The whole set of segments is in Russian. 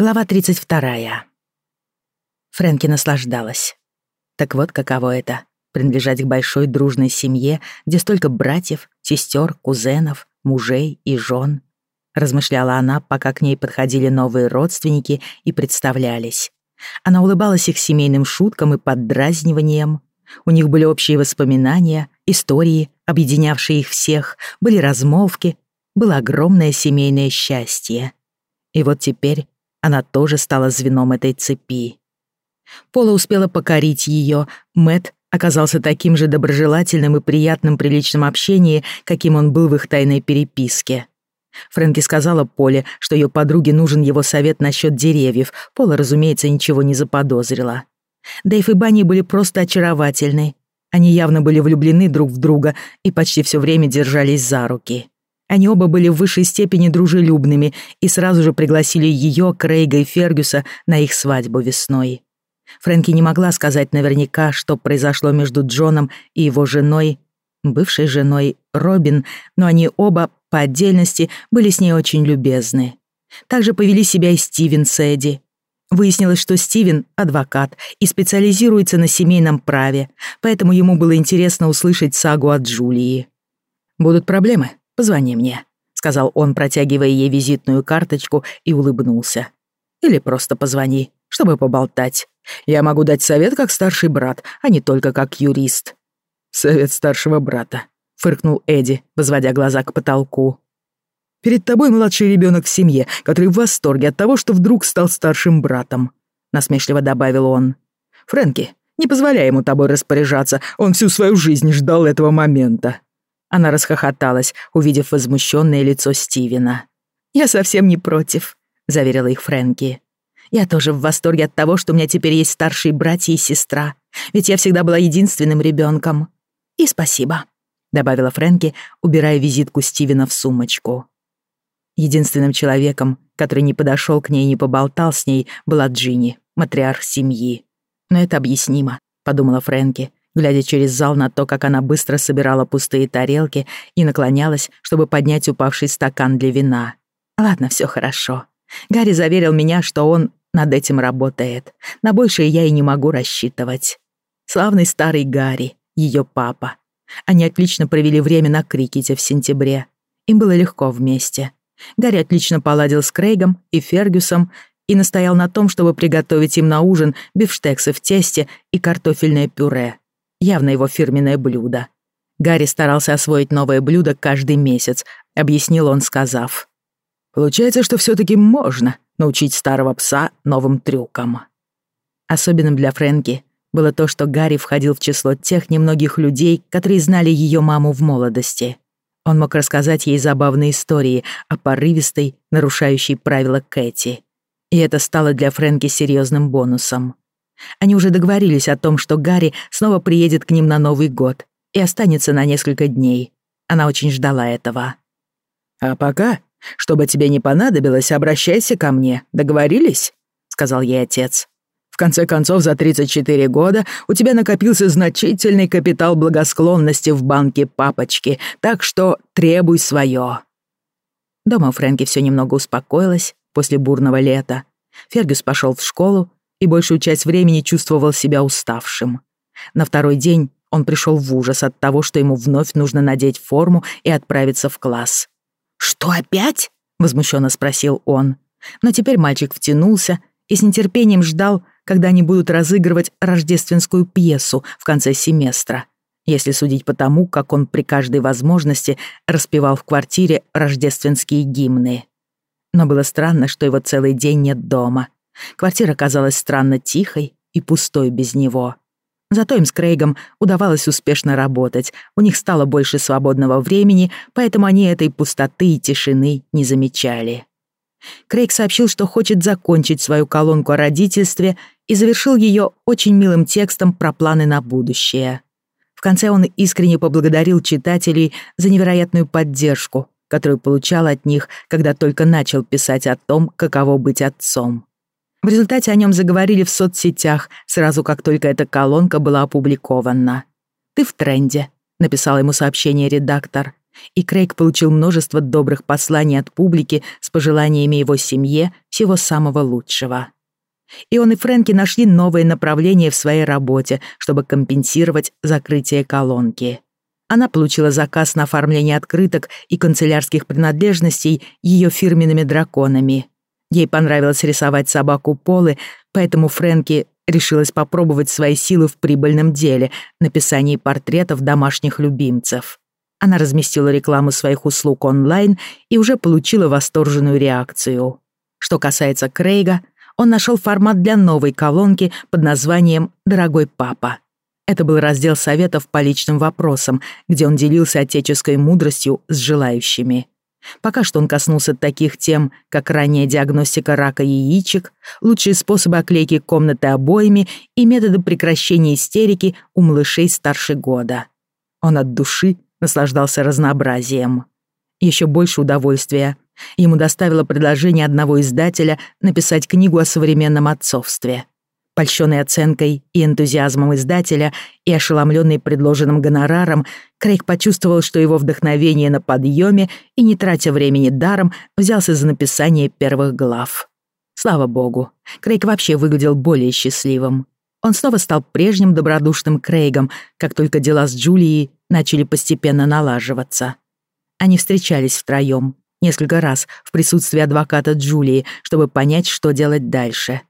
Глава 32. Фрэнки наслаждалась. Так вот каково это — принадлежать к большой дружной семье, где столько братьев, сестер, кузенов, мужей и жен. Размышляла она, пока к ней подходили новые родственники и представлялись. Она улыбалась их семейным шуткам и поддразниванием. У них были общие воспоминания, истории, объединявшие их всех, были размолвки, было огромное семейное счастье. И вот теперь она тоже стала звеном этой цепи. Пола успела покорить ее. Мэт оказался таким же доброжелательным и приятным при личном общении, каким он был в их тайной переписке. Фрэнки сказала Поле, что ее подруге нужен его совет насчет деревьев. Пола, разумеется, ничего не заподозрила. Дэйв и Банни были просто очаровательны. Они явно были влюблены друг в друга и почти все время держались за руки. Они оба были в высшей степени дружелюбными и сразу же пригласили ее, Крейга и Фергюса на их свадьбу весной. Фрэнки не могла сказать наверняка, что произошло между Джоном и его женой, бывшей женой Робин, но они оба, по отдельности, были с ней очень любезны. Также повели себя и Стивен с Эдди. Выяснилось, что Стивен — адвокат и специализируется на семейном праве, поэтому ему было интересно услышать сагу от Джулии. «Будут проблемы?» Позвони мне», — сказал он, протягивая ей визитную карточку и улыбнулся. «Или просто позвони, чтобы поболтать. Я могу дать совет как старший брат, а не только как юрист». «Совет старшего брата», — фыркнул Эдди, возводя глаза к потолку. «Перед тобой младший ребенок в семье, который в восторге от того, что вдруг стал старшим братом», — насмешливо добавил он. «Фрэнки, не позволяй ему тобой распоряжаться, он всю свою жизнь ждал этого момента». Она расхохоталась, увидев возмущенное лицо Стивена. «Я совсем не против», — заверила их Фрэнки. «Я тоже в восторге от того, что у меня теперь есть старшие братья и сестра, ведь я всегда была единственным ребенком. И спасибо», — добавила Фрэнки, убирая визитку Стивена в сумочку. Единственным человеком, который не подошел к ней и не поболтал с ней, была Джинни, матриарх семьи. «Но это объяснимо», — подумала Фрэнки, глядя через зал на то, как она быстро собирала пустые тарелки и наклонялась, чтобы поднять упавший стакан для вина. «Ладно, все хорошо. Гарри заверил меня, что он над этим работает. На большее я и не могу рассчитывать. Славный старый Гарри, ее папа. Они отлично провели время на крикете в сентябре. Им было легко вместе. Гарри отлично поладил с Крейгом и Фергюсом и настоял на том, чтобы приготовить им на ужин бифштексы в тесте и картофельное пюре явно его фирменное блюдо. Гарри старался освоить новое блюдо каждый месяц, объяснил он, сказав. «Получается, что все таки можно научить старого пса новым трюкам». Особенным для Фрэнки было то, что Гарри входил в число тех немногих людей, которые знали ее маму в молодости. Он мог рассказать ей забавные истории о порывистой, нарушающей правила Кэти. И это стало для Фрэнки серьезным бонусом. Они уже договорились о том, что Гарри снова приедет к ним на Новый год и останется на несколько дней. Она очень ждала этого. «А пока, чтобы тебе не понадобилось, обращайся ко мне. Договорились?» — сказал ей отец. «В конце концов, за 34 года у тебя накопился значительный капитал благосклонности в банке папочки, так что требуй свое». Дома Фрэнки все немного успокоилась после бурного лета. Фергюс пошел в школу, и большую часть времени чувствовал себя уставшим. На второй день он пришел в ужас от того, что ему вновь нужно надеть форму и отправиться в класс. «Что опять?» — возмущенно спросил он. Но теперь мальчик втянулся и с нетерпением ждал, когда они будут разыгрывать рождественскую пьесу в конце семестра, если судить по тому, как он при каждой возможности распевал в квартире рождественские гимны. Но было странно, что его целый день нет дома — Квартира казалась странно тихой и пустой без него. Зато им с Крейгом удавалось успешно работать, у них стало больше свободного времени, поэтому они этой пустоты и тишины не замечали. Крейг сообщил, что хочет закончить свою колонку о родительстве и завершил ее очень милым текстом про планы на будущее. В конце он искренне поблагодарил читателей за невероятную поддержку, которую получал от них, когда только начал писать о том, каково быть отцом. В результате о нем заговорили в соцсетях, сразу как только эта колонка была опубликована. «Ты в тренде», — написал ему сообщение редактор. И Крейг получил множество добрых посланий от публики с пожеланиями его семье всего самого лучшего. И он и Фрэнки нашли новое направление в своей работе, чтобы компенсировать закрытие колонки. Она получила заказ на оформление открыток и канцелярских принадлежностей ее фирменными драконами. Ей понравилось рисовать собаку Полы, поэтому Фрэнки решилась попробовать свои силы в прибыльном деле — написании портретов домашних любимцев. Она разместила рекламу своих услуг онлайн и уже получила восторженную реакцию. Что касается Крейга, он нашел формат для новой колонки под названием «Дорогой папа». Это был раздел советов по личным вопросам, где он делился отеческой мудростью с желающими. Пока что он коснулся таких тем, как ранняя диагностика рака яичек, лучшие способы оклейки комнаты обоями и методы прекращения истерики у малышей старше года. Он от души наслаждался разнообразием. Еще больше удовольствия ему доставило предложение одного издателя написать книгу о современном отцовстве. Польщенный оценкой и энтузиазмом издателя и ошеломленный предложенным гонораром, Крейг почувствовал, что его вдохновение на подъеме и, не тратя времени даром, взялся за написание первых глав. Слава богу, Крейг вообще выглядел более счастливым. Он снова стал прежним добродушным Крейгом, как только дела с Джулией начали постепенно налаживаться. Они встречались втроём, несколько раз в присутствии адвоката Джулии, чтобы понять, что делать дальше.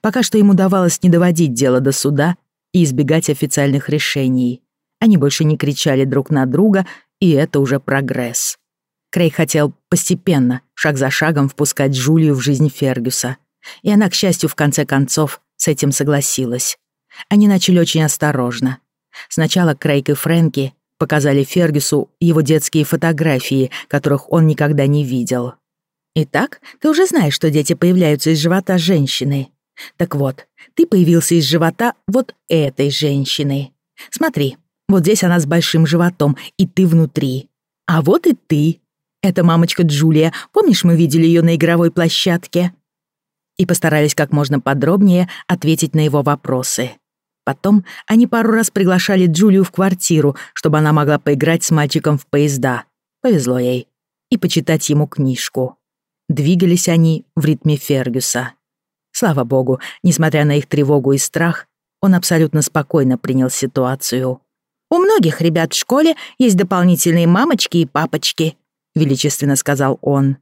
Пока что ему давалось не доводить дело до суда и избегать официальных решений. Они больше не кричали друг на друга, и это уже прогресс. Крей хотел постепенно, шаг за шагом, впускать Джулию в жизнь Фергюса. И она, к счастью, в конце концов, с этим согласилась. Они начали очень осторожно. Сначала Крейг и Фрэнки показали Фергюсу его детские фотографии, которых он никогда не видел. «Итак, ты уже знаешь, что дети появляются из живота женщины. Так вот, ты появился из живота вот этой женщины. Смотри, вот здесь она с большим животом, и ты внутри. А вот и ты. Это мамочка Джулия. Помнишь, мы видели ее на игровой площадке?» И постарались как можно подробнее ответить на его вопросы. Потом они пару раз приглашали Джулию в квартиру, чтобы она могла поиграть с мальчиком в поезда. Повезло ей. И почитать ему книжку. Двигались они в ритме Фергюса. Слава богу, несмотря на их тревогу и страх, он абсолютно спокойно принял ситуацию. «У многих ребят в школе есть дополнительные мамочки и папочки», — величественно сказал он.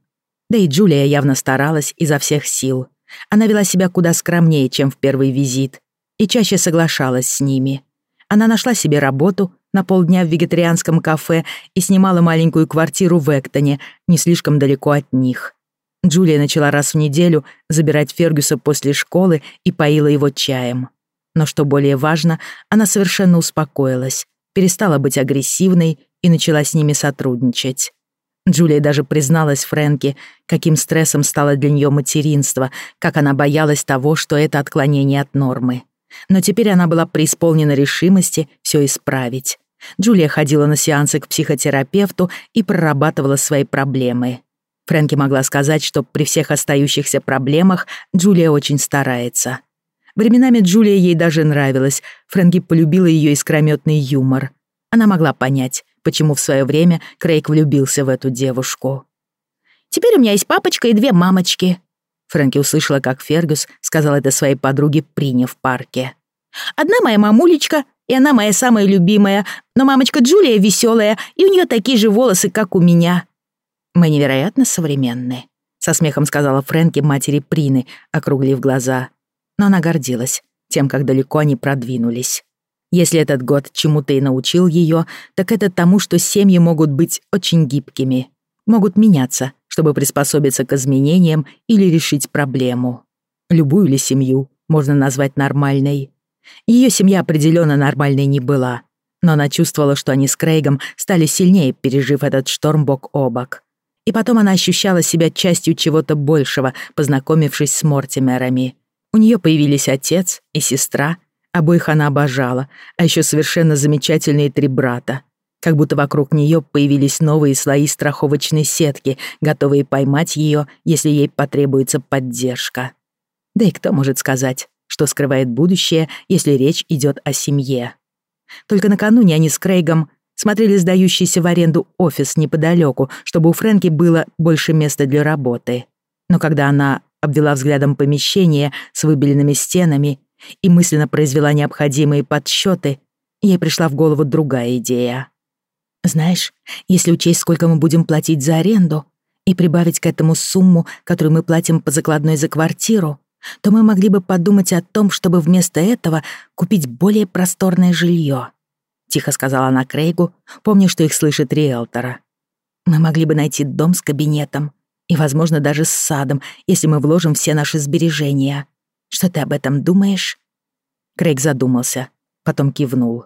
Да и Джулия явно старалась изо всех сил. Она вела себя куда скромнее, чем в первый визит, и чаще соглашалась с ними. Она нашла себе работу на полдня в вегетарианском кафе и снимала маленькую квартиру в Эктоне, не слишком далеко от них. Джулия начала раз в неделю забирать Фергюса после школы и поила его чаем. Но что более важно, она совершенно успокоилась, перестала быть агрессивной и начала с ними сотрудничать. Джулия даже призналась Фрэнке, каким стрессом стало для нее материнство, как она боялась того, что это отклонение от нормы. Но теперь она была преисполнена решимости все исправить. Джулия ходила на сеансы к психотерапевту и прорабатывала свои проблемы. Фрэнки могла сказать, что при всех остающихся проблемах Джулия очень старается. Временами Джулия ей даже нравилась, Фрэнки полюбила ее искрометный юмор. Она могла понять, почему в свое время Крейг влюбился в эту девушку. «Теперь у меня есть папочка и две мамочки», Фрэнки услышала, как Фергюс сказал это своей подруге Прине в парке. «Одна моя мамулечка, и она моя самая любимая, но мамочка Джулия веселая, и у нее такие же волосы, как у меня». «Мы невероятно современны», — со смехом сказала Фрэнки матери Прины, округлив глаза. Но она гордилась тем, как далеко они продвинулись. Если этот год чему-то и научил ее, так это тому, что семьи могут быть очень гибкими, могут меняться, чтобы приспособиться к изменениям или решить проблему. Любую ли семью можно назвать нормальной? Ее семья определенно нормальной не была, но она чувствовала, что они с Крейгом стали сильнее, пережив этот шторм бок о бок. И потом она ощущала себя частью чего-то большего, познакомившись с Мортимерами. У нее появились отец и сестра, обоих она обожала, а еще совершенно замечательные три брата как будто вокруг нее появились новые слои страховочной сетки, готовые поймать ее, если ей потребуется поддержка. Да и кто может сказать, что скрывает будущее, если речь идет о семье? Только накануне они с Крейгом смотрели сдающийся в аренду офис неподалеку, чтобы у Фрэнки было больше места для работы. Но когда она обвела взглядом помещение с выбеленными стенами и мысленно произвела необходимые подсчеты, ей пришла в голову другая идея. «Знаешь, если учесть, сколько мы будем платить за аренду, и прибавить к этому сумму, которую мы платим по закладной за квартиру, то мы могли бы подумать о том, чтобы вместо этого купить более просторное жилье. Тихо сказала она Крейгу, помня, что их слышит риэлтора. Мы могли бы найти дом с кабинетом и, возможно, даже с садом, если мы вложим все наши сбережения. Что ты об этом думаешь? Крейг задумался, потом кивнул.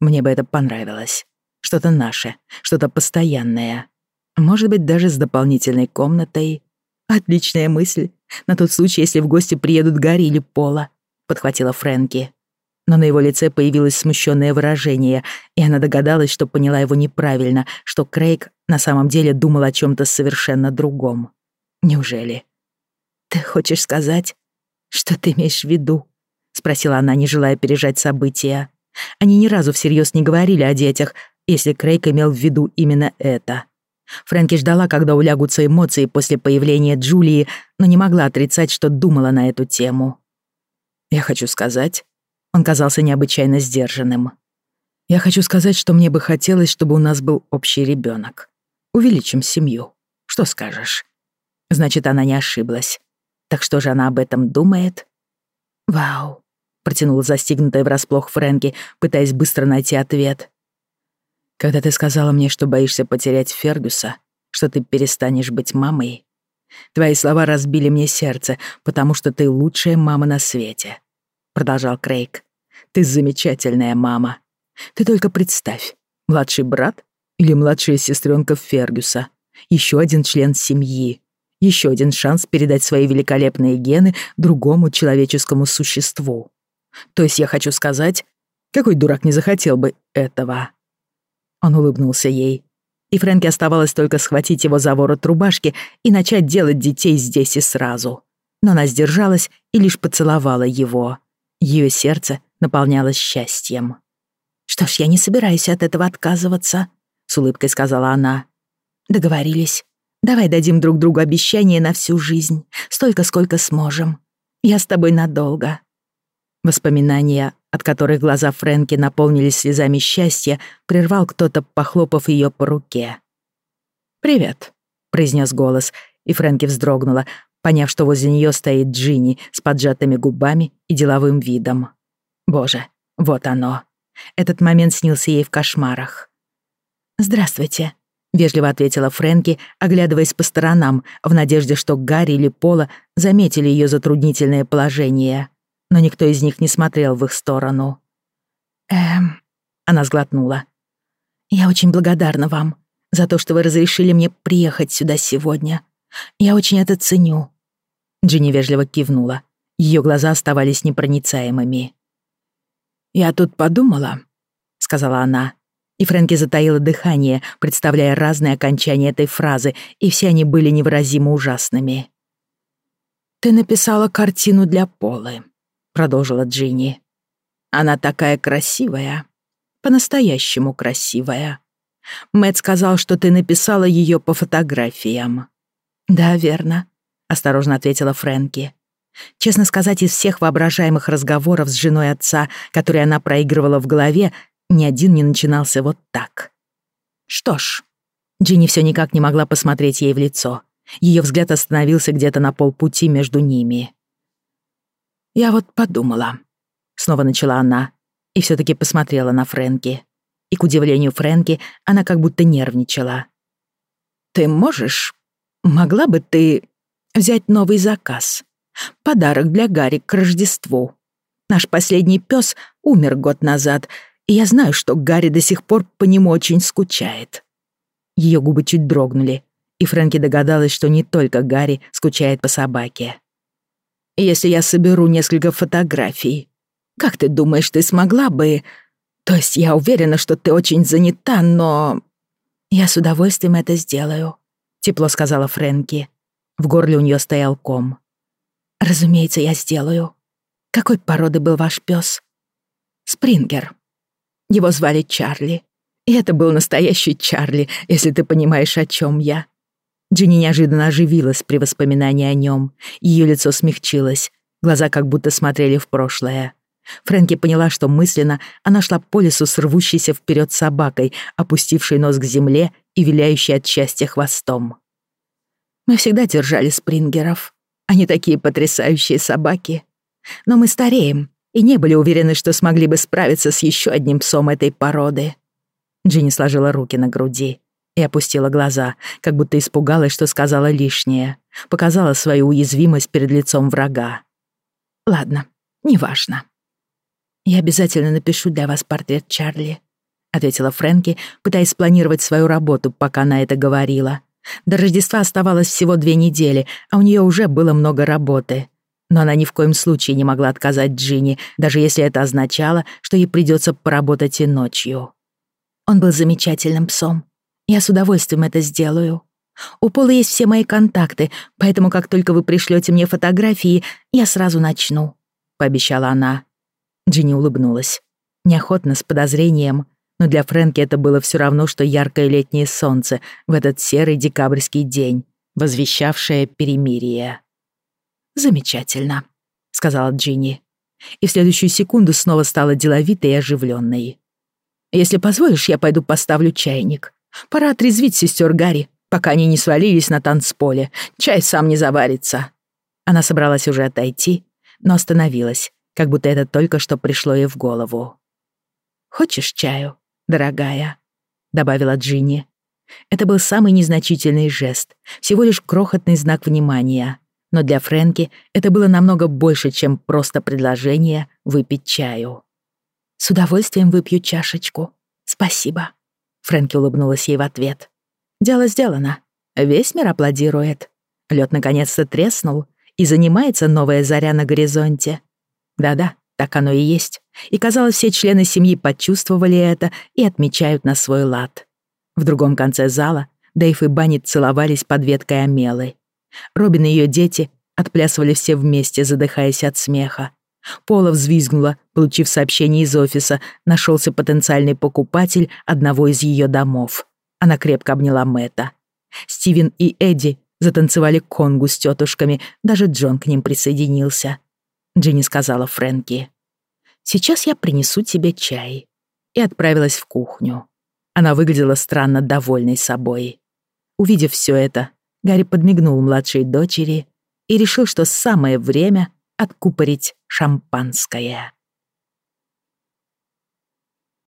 Мне бы это понравилось. Что-то наше, что-то постоянное. Может быть, даже с дополнительной комнатой. Отличная мысль. На тот случай, если в гости приедут Гарри или Пола, подхватила Фрэнки. Но на его лице появилось смущенное выражение, и она догадалась, что поняла его неправильно, что Крейг на самом деле думал о чем то совершенно другом. Неужели? «Ты хочешь сказать, что ты имеешь в виду?» — спросила она, не желая пережать события. Они ни разу всерьез не говорили о детях, если Крейг имел в виду именно это. Фрэнки ждала, когда улягутся эмоции после появления Джулии, но не могла отрицать, что думала на эту тему. «Я хочу сказать...» Он казался необычайно сдержанным. «Я хочу сказать, что мне бы хотелось, чтобы у нас был общий ребенок. Увеличим семью. Что скажешь?» Значит, она не ошиблась. Так что же она об этом думает? «Вау», — протянула застигнутая врасплох Фрэнки, пытаясь быстро найти ответ. Когда ты сказала мне, что боишься потерять Фергюса, что ты перестанешь быть мамой, твои слова разбили мне сердце, потому что ты лучшая мама на свете. Продолжал Крейг. Ты замечательная мама. Ты только представь, младший брат или младшая сестренка Фергюса, еще один член семьи, еще один шанс передать свои великолепные гены другому человеческому существу. То есть я хочу сказать, какой дурак не захотел бы этого? Он улыбнулся ей. И Фрэнке оставалось только схватить его за ворот рубашки и начать делать детей здесь и сразу. Но она сдержалась и лишь поцеловала его. Ее сердце наполнялось счастьем. «Что ж, я не собираюсь от этого отказываться», — с улыбкой сказала она. «Договорились. Давай дадим друг другу обещание на всю жизнь, столько, сколько сможем. Я с тобой надолго». Воспоминания от которых глаза Фрэнки наполнились слезами счастья, прервал кто-то, похлопав ее по руке. «Привет», — произнес голос, и Фрэнки вздрогнула, поняв, что возле нее стоит Джинни с поджатыми губами и деловым видом. Боже, вот оно. Этот момент снился ей в кошмарах. «Здравствуйте», — вежливо ответила Фрэнки, оглядываясь по сторонам, в надежде, что Гарри или Пола заметили ее затруднительное положение но никто из них не смотрел в их сторону. «Эм...» — она сглотнула. «Я очень благодарна вам за то, что вы разрешили мне приехать сюда сегодня. Я очень это ценю». Джинни вежливо кивнула. Ее глаза оставались непроницаемыми. «Я тут подумала», — сказала она. И Фрэнки затаила дыхание, представляя разные окончания этой фразы, и все они были невыразимо ужасными. «Ты написала картину для Полы. — продолжила Джинни. «Она такая красивая. По-настоящему красивая. Мэтт сказал, что ты написала ее по фотографиям». «Да, верно», — осторожно ответила Фрэнки. Честно сказать, из всех воображаемых разговоров с женой отца, которые она проигрывала в голове, ни один не начинался вот так. Что ж, Джинни все никак не могла посмотреть ей в лицо. Ее взгляд остановился где-то на полпути между ними. «Я вот подумала», — снова начала она, и все таки посмотрела на Фрэнки. И, к удивлению Фрэнки, она как будто нервничала. «Ты можешь? Могла бы ты взять новый заказ? Подарок для Гарри к Рождеству. Наш последний пес умер год назад, и я знаю, что Гарри до сих пор по нему очень скучает». Ее губы чуть дрогнули, и Фрэнки догадалась, что не только Гарри скучает по собаке если я соберу несколько фотографий. Как ты думаешь, ты смогла бы... То есть я уверена, что ты очень занята, но... Я с удовольствием это сделаю, тепло сказала Фрэнки. В горле у нее стоял ком. Разумеется, я сделаю. Какой породы был ваш пес? Спрингер. Его звали Чарли. И это был настоящий Чарли, если ты понимаешь, о чем я. Джинни неожиданно оживилась при воспоминании о нем. Ее лицо смягчилось, глаза как будто смотрели в прошлое. Фрэнки поняла, что мысленно она шла по лесу с рвущейся вперед собакой, опустившей нос к земле и виляющей от счастья хвостом. Мы всегда держали спрингеров. Они такие потрясающие собаки. Но мы стареем и не были уверены, что смогли бы справиться с еще одним псом этой породы. Джинни сложила руки на груди и опустила глаза, как будто испугалась, что сказала лишнее. Показала свою уязвимость перед лицом врага. «Ладно, неважно. Я обязательно напишу для вас портрет Чарли», — ответила Фрэнки, пытаясь спланировать свою работу, пока она это говорила. До Рождества оставалось всего две недели, а у нее уже было много работы. Но она ни в коем случае не могла отказать Джинни, даже если это означало, что ей придется поработать и ночью. Он был замечательным псом. Я с удовольствием это сделаю. У Пола есть все мои контакты, поэтому как только вы пришлете мне фотографии, я сразу начну», — пообещала она. Джинни улыбнулась. Неохотно, с подозрением, но для Фрэнки это было все равно, что яркое летнее солнце в этот серый декабрьский день, возвещавшее перемирие. «Замечательно», — сказала Джинни. И в следующую секунду снова стала деловитой и оживленной. «Если позволишь, я пойду поставлю чайник. Пора отрезвить сестер Гарри, пока они не свалились на танцполе. Чай сам не заварится». Она собралась уже отойти, но остановилась, как будто это только что пришло ей в голову. «Хочешь чаю, дорогая?» — добавила Джинни. Это был самый незначительный жест, всего лишь крохотный знак внимания. Но для Фрэнки это было намного больше, чем просто предложение выпить чаю. «С удовольствием выпью чашечку. Спасибо». Фрэнки улыбнулась ей в ответ. «Дело сделано. Весь мир аплодирует. Лед наконец-то треснул, и занимается новая заря на горизонте. Да-да, так оно и есть. И, казалось, все члены семьи почувствовали это и отмечают на свой лад. В другом конце зала Дэйв и Баннет целовались под веткой Амелы. Робин и ее дети отплясывали все вместе, задыхаясь от смеха. Пола взвизгнула, получив сообщение из офиса. Нашелся потенциальный покупатель одного из ее домов. Она крепко обняла Мэтта. Стивен и Эдди затанцевали конгу с тетушками, даже Джон к ним присоединился. Джинни сказала Фрэнки. «Сейчас я принесу тебе чай». И отправилась в кухню. Она выглядела странно довольной собой. Увидев все это, Гарри подмигнул младшей дочери и решил, что самое время откупорить шампанское.